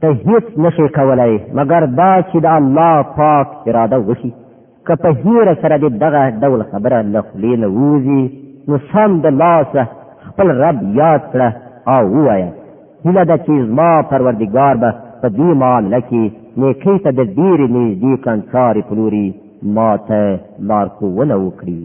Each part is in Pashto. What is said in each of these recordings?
ته هیڅ نشي کولای مګر دا چې د الله پاک اراده وشي که په هیره سره د دغه ډول خبره له خولې نه ووځي نو سم د لاسه خپل رب یاد کړه او ووایه هیله ده چې زما پروردګار به په دې معامله کې نیکۍ ته د ډېرې نږدې کنسارې په لوري ما ته لارښوونه وکړي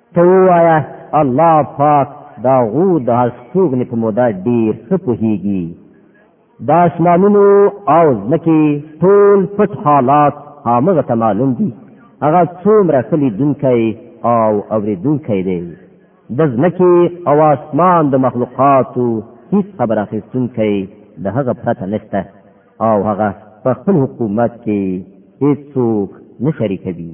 ته وایا الله پاک دا غو د هستوګنې په موده ډیر ښه پوهیږي دا اسمانونو او ځمکې ټول پټ حالات هغه ته معلوم دي هغه څومره خلی دونکی او اوریدونکی دی د ځمکې او اسمان د مخلوقاتو هیڅ خبر اخیستونکی د هغه پرته نشته او هغه په خپل حکومت کې هیڅوک نه شریکوي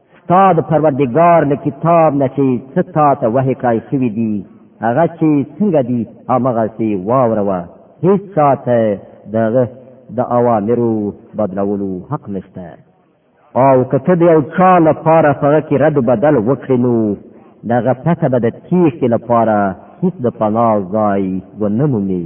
ستا د پروردګار له کتاب نه چې څه تا ته وحی کړای شوي دي هغه چې څنګه دي همغسې واوره وه هیڅ چا ته د هغه د اوامرو بدلولو حق نشته او که ته د یو چا لپاره په هغه کې رد بدل وکړې نو د هغه پته به د تیښتې لپاره هیڅ د پناه ځای ونه مومي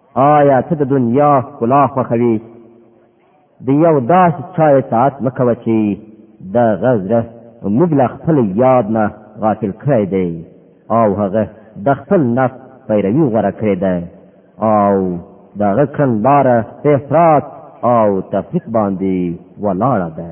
آیا ته د دنیا ښکلا خوښوي د یو داسې چا اطاعت مه کوه چې د هغه زړه موږ له خپل یاد نه غافل کړی دی او هغه د خپل نفس پیروي غوره کړې ده او د هغه کړنلاره په افراط او تفریق باندې ولاړه ده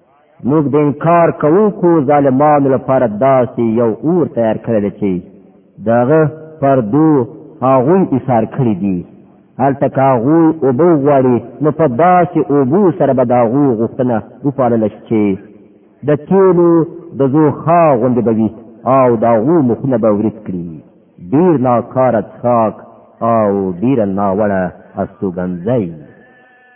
موږ د انکار کوونکو ظالمانو لپاره داسې یو اور تیار کړی دی چې دغه پر دو هغوی ایثار کړي دي هلته که هغوی اوبه وغواړي نو په داسې اوبو سره به د هغوی غوښتنه وپالله شي چې د تیلو د زوخا غوندې به وي او د هغوی مخونه به ورید کړي ډیر ناکاره څښاک او ډیره ناوړه استوګنځی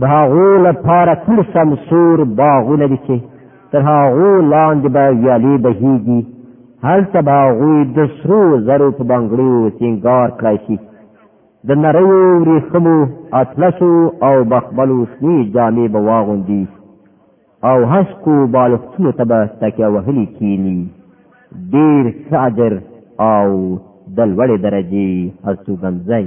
د هغو لپاره تل سمسور باغونه دي چې تر هغو لاندې به ویالې بهیږي هلته به هغوی د سرو زرو په بنګړیو سینګار کړای شي د نریو وریښمو اطلسو او بخبلو شنې جامې به واغوندي او هسکو بالښتونو ته به تکیه وهلي کینی ډیر ښه اجر او د لوړې درجې هستوګنځی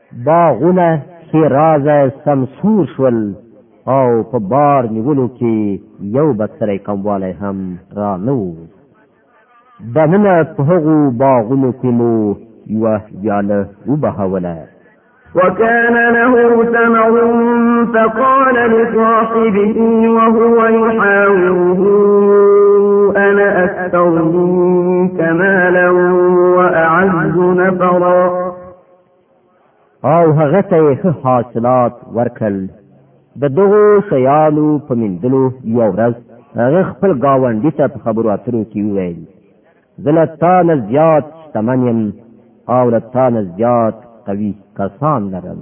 باغونه کې رازه سمسور شول او په بار نیولو کې یو بڅری کموالی هم را نه و دننه په هغو باغونو کې مو یوه ویاله وبهوله وكان له ثمر فقال لصاحبه وهو يحاوره أنا أكثر منك مالا وأعز نفرا او هغه ته یې ښه حاصلات ورکړل د دغو شیانو په مندلو یو ورځ هغه خپل گاونډي ته په خبرو اترو کې وویل زه له تا نه زیات شتمن یم او له تا نه زیات قوي کسان لرم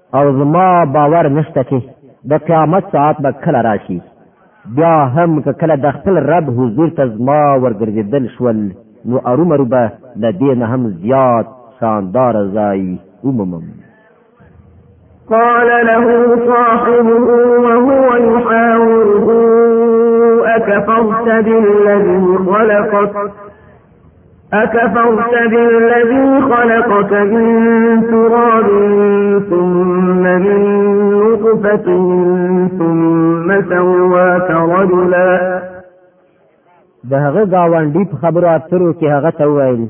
او زما باور نشته چې د قیامت ساعت به کله راشي بیا هم که کله د خپل رب حضور ته زما ورګرځېدل شول نو ارومرو به له دې نه هم زیات شاندار ځای ومومم قال له صاحبه وهو يحاوره أكفرت بالذي خلقك أكفرت بالذي خلقك من تراب ثم من نطفة ثم سواك رجلا د هغه گاونډي په خبرو اترو کې هغه ته وویل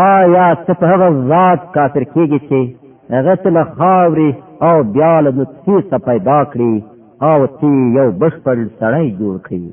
آیا ته په هغه ذات کافر کېږي چې هغه ته له خاورې او بیا له نطفې څخه پیدا کړي او تی یو بشپړ سړی جوړ کړي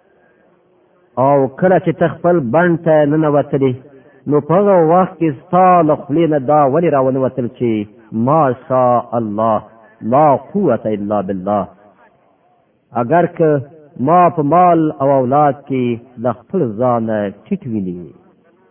او کله چې ته خپل بند ته ننوتلې نو په هغه وخت کې ستا له خولې نه دا ولې راونوتل چې ما شاء الله لا قوت الا بالله اگر که ما په مال او اولاد کې د خپل ځان ټیټ ویني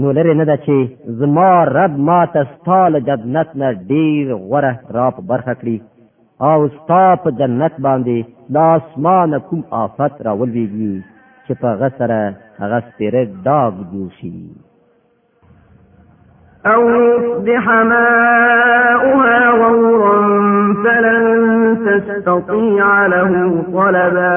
نو لرې نه ده چې زما رب ما ته ستا له جنت نه ډېر غوره را په برخه کړي او ستا په جنت باندې د اسمانه کوم آفت را ولوېږي چې په هغه سره هغه سپېره داغ جوړ شي أو يصبح ماؤها غورا فلن تستطيع له طلبا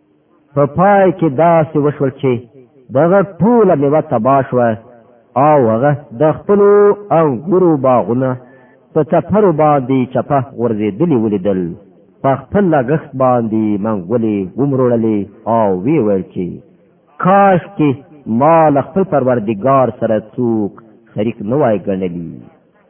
په پای کې داسې وشول چې دغه ټوله میوه تبا شوه او هغه د خپلو انګورو باغونه په څپرو باندې چپه غورځېدلي ولیدل په خپل لګښت باندې منګولې ومروړلې او وی ویل چې کاش کې ما له خپل پروردګار سره څوک شریک نه وای ګڼلی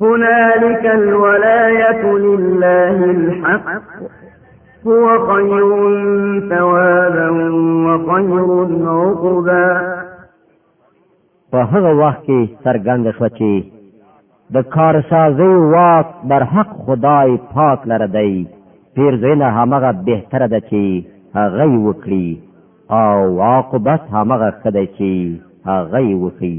هنالك الولاية لله الحق هو خير ثوابا وخير عقبا په هغه وخت کې څرګند شو چې د کارسازي واک بر حق خدای پاک لره دی پیر زینه همغه بهتره ده چې هغه وکړي او عاقبت همغه خدای چې هغه وکړي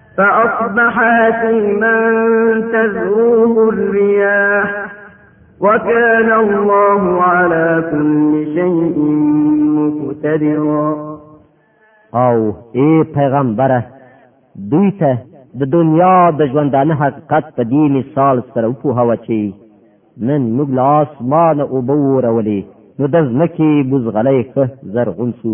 فأصبح حسيما تذروه الرياح وكان الله على كل شيء مقتدرا او اے پیغمبره دوی ته د دنیا د ژوندانه حقیقت په دې مثال سره وپوهوه چې نن موږ له اسمانه اوبه وورولې نو د ځمکې بوزغلی ښه زرغون سو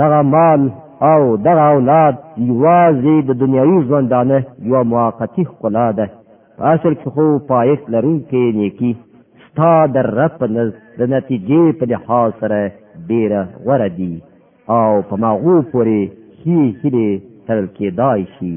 دغه مال او دغه اولاد یوازې د دنیوي ژوندانه یو موقتی ښکلا ده په اصل کې خو پایښت لرونکې نیکی ستا د رب په نزد د نتیجې په لحاظ سره ډیره غوره دي او په مغو پورې هی هیلې تړل کېدای شي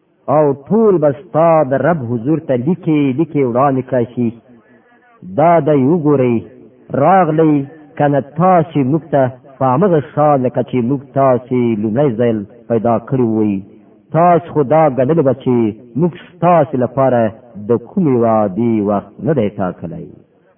او ټول به ستا د رب حضور ته لیکې لیکې وړاندې کړای شي دا دی وګورئ راغلی که نه تاسې موږ ته په همغه شان لکه چې موږ تاسې لومړی ځل پیدا کړي وئ تاسو خو دا ګڼلی به چې موږ ستاسې لپاره د کومې وعدې وخت نه دی ټاکلی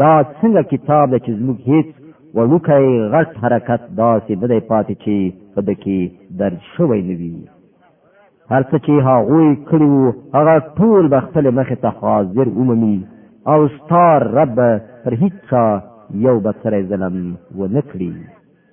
دا څنګه کتاب ده چې زموږ هیڅ وړوکی غټ حرکت داسې نه دی پاتې چې په ده کې درج شوی نه وي هر څه چې هغوی کړي وو هغه ټول به خپلې مخې ته حاضر ومومي او ستا رب پر هیڅ چا یو به سری ظلم ونه کړي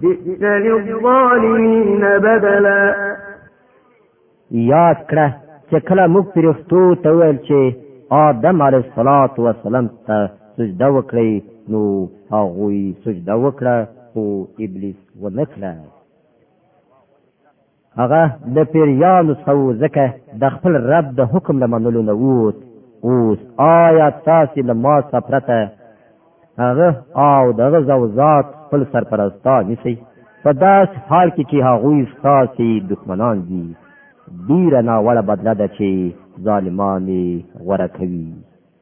بئس للظالمین بدلا یاد کړه چې کله موږ پرښتو ته ویل چې آدم علیه الصلاۃ والسلام ته سجده وکړي نو هغه سجده وکړه خو ابلیس ونکړه هغه د پیریانو څخه و ځکه د خپل رب د حکم له منلو نه ووت اوس آیا تاسې له ما څخه پرته هغه او دغه زوزات خپل سرپرستان نیسئ په داس حال کې چې هغوی ستاسې دښمنان دي ډیره ناوړه بدله ده چې ظالمان غوره کوي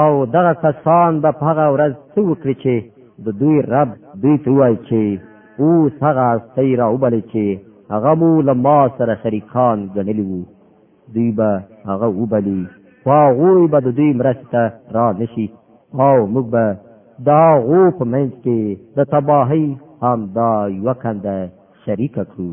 او دغه کسان به په هغه ورځ څه وکړي چې د دوی رب دوی ته وایي چې اوس هغه هستۍ راوبلې چې هغه مو له ما سره شریکان ګڼلي وو دوی به هغه وبلي خو هغوی به د دوی مرستې ته را نشي او موږ به د هغو په منځ کې د تباهۍ همدا یوه کنده شریکه کړو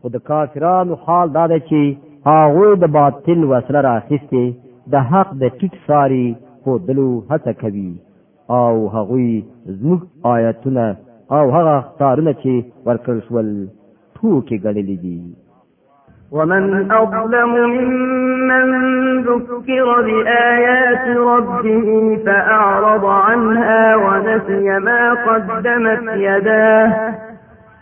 خو د کافرانو حال دا دی چې هغوی د باطل وسله راخیستې د حق د ټیټ ساری ښودلو هڅه کوي او هغوی زموږ آیتونه او هغه اختارونه چې ورکړل شول ټوکې ګڼلې دي ومن أظلم ممن ذكر بآيات ربه فأعرض عنها ونسي ما قدمت يداه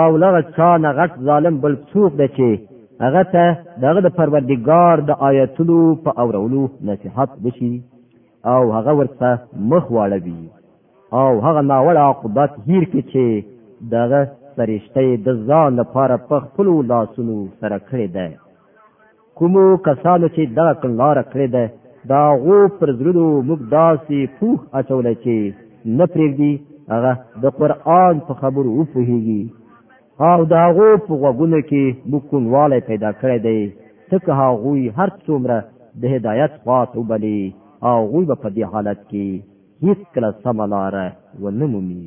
او لغه چا نه غټ ظالم بل څوک دی چې هغه ته دغه د پروردګار د آیاتونو په اورولو نصيحت وشي او هغه ورته مخ واړوي او هغه ناوړه عاقبت هیر کې چې دغه فرشته د ځان لپاره په خپل لاسونو سره کړی دی کومو کسانو چې دا کړنلاره کړې ده دا غو پر زړونو موږ داسې پوخ اچولای چې نه پرېږدي هغه د قران په خبرو وفهیږي او دا غو په غوګونه کې موږ کونواله پیدا کړی دی ځکه هغه هر څومره د هدایت خواط وبلی او غوی په دې حالت کې هیڅ کله سملاره ونمومي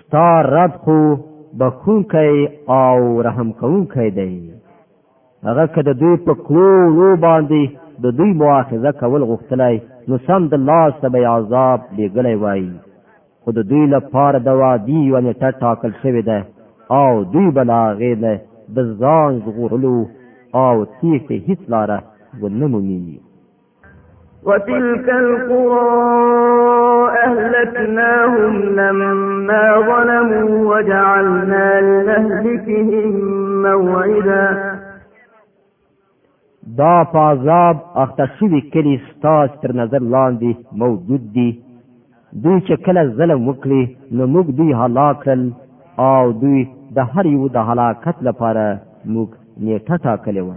ستا رب خو بخونکی او رحم کوونکی دی هغه که د دوی په کلو لو باندې د دوی مواخذه کول غوښتلای نو سم د لاس ته به عذاب لېږلی وای خو د دوی لپاره د وادي یوه نېټه ټاکل شوې ده او دوی به له هغې نه د ځان ژغورلو او تېښتې هیڅ لاره ونه مومي وتلك القرى أهلكناهم لما ظلموا وجعلنا لمهلكهم موعدا دا پازاب اخته شوی کلی ستاج تر نظر لاندې موجود دي دوی چې کله ظلم وکړي نو موږ دوی هلاک کړل او دوی د هر یو د هلاکت لپاره موږ نیټه ټاکلې وه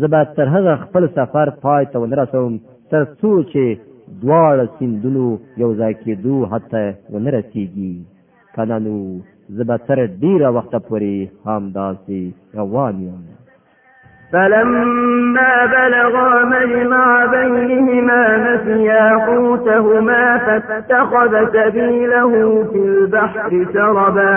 زه به تر هغه خپل سفر پای ته ونه رسوم تر څو چې دواړه سیندونو یو ځای کېدو حتی ونه رسیږي کنه نو زه به تر ډیره وخته پورې همداسې روان یم فلما بلغا مجمع بينهما نسيا حوتهما فاتخذ سبيله في البحر سربا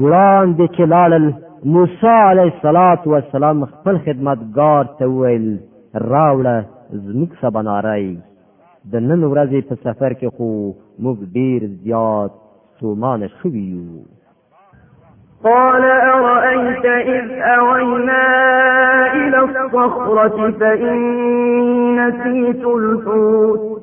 وړاندې چې لاړل موسی علیه الصلاۃ والسلام خپل خدمتګار ته وویل راوړه زموږ سباناری د نن ورځې په سفر کې خو موږ ډیر زیات ستومانه شوي یو قال أرأيت إذ أوينا إلى الصخرة فإني نسيت الحوت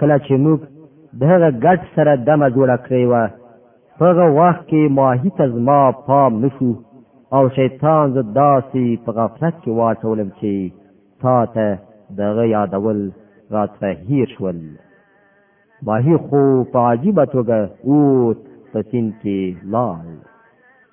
کله چې موږ د هغه ګډ سره دمه جوړه کړې وه په هغه وخت کې ماهي ته زما پام نشو او شیطان زه داسې په غفلت کې واچولم چې تا ته دغه یادول راته هیر شول ماهي خو په عجیبه توګه اوت په سین کې لاړ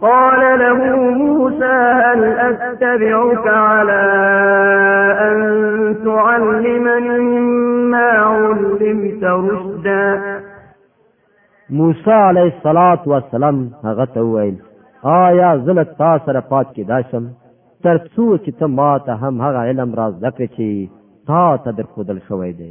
قال له موسى هل أتبعك على أن تعلمني مما علمت رشدا موسی علیہ الصلات والسلام هغه ته وویل آیا زله تا سره پات کې داشم تر څو چې ته ما ته هم هغه علم راز دکې چې تا ته درخودل شوی دی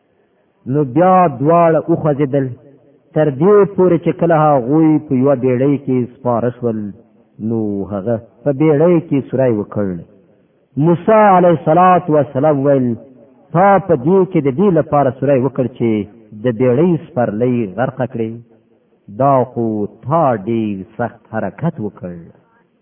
نو بیا دواړه وخوځېدل تر دې پورې چې کله هغوی په یوه بیړۍ کې سپاره شول نو هغه په بیړۍ کې سورای وکړ موسی علیه الصلاۃ والسلام ویل تا په دې کې د دې لپاره سورای وکړ چې د بیړۍ سپرلۍ غرق کړي دا خو تا ډیر سخت حرکت وکړ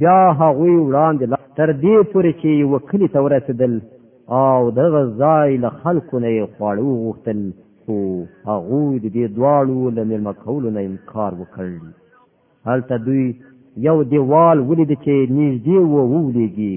بیا هغوی وړاندې لا تر دې پورې چې یو کلی ته ورسېدل او دغه ځای له خلکو نه یې خواړه وغوښتل خو هغوی د دې دواړو له مېلمه کولو نه انکار وکړ هلته دوی یو دیوال ولید چې نږدې و ولیږي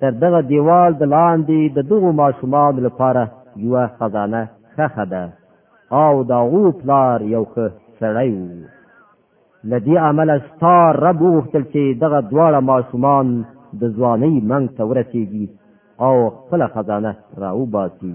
تر دغه دیوال د لاندې د دغو ماشومانو لپاره یو خزانه خخه ده او دا غو پلار یو خه سړی وو لدی عمل ستار رب وغوښتل چې دغه دواړه ماشومان د ځواني منګ ته ورسیږي او خپل خزانه راوباسي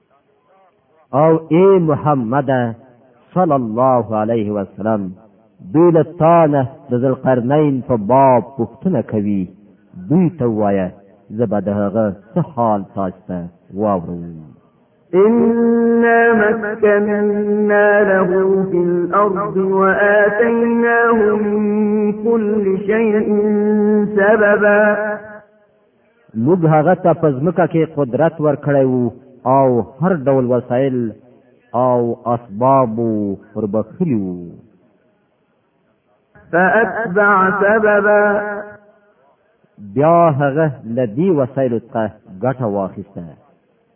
او اے محمد صلی الله علیه وسلم دوی له تانه د ذلقرنین په باب پوښتنه کوي دوی ته وایه زه به د هغه څه حال تاسو ته واورم إنا مكنا له في الأرض وآتيناه من كل شيء سببا موږ هغه ته په ځمکه کې قدرت ورکړی وو او هر ډول وسایل او اسباب وربخلی وو فأتبع سببا بیا هغه لدی وسایل ته ګټه واخیسته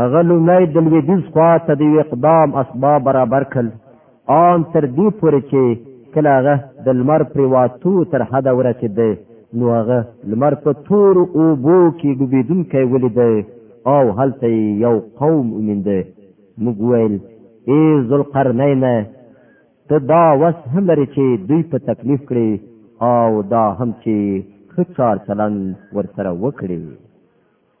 هغه لومړی د لویدیځ خوا ته د یو اقدام اسباب برابر کړل آن تر دې پورې چې کله هغه د لمر پریواتو تر حده ورسېد نو هغه لمر په تورو اوبو کې ډوبېدونکی ولید او هلته یو قوم وموند موږ ویل ای ذوالقرنینه ته دا وس هم لرې چې دوی په تکلیف کړې او دا هم چې ښه چار چلند ورسره وکړې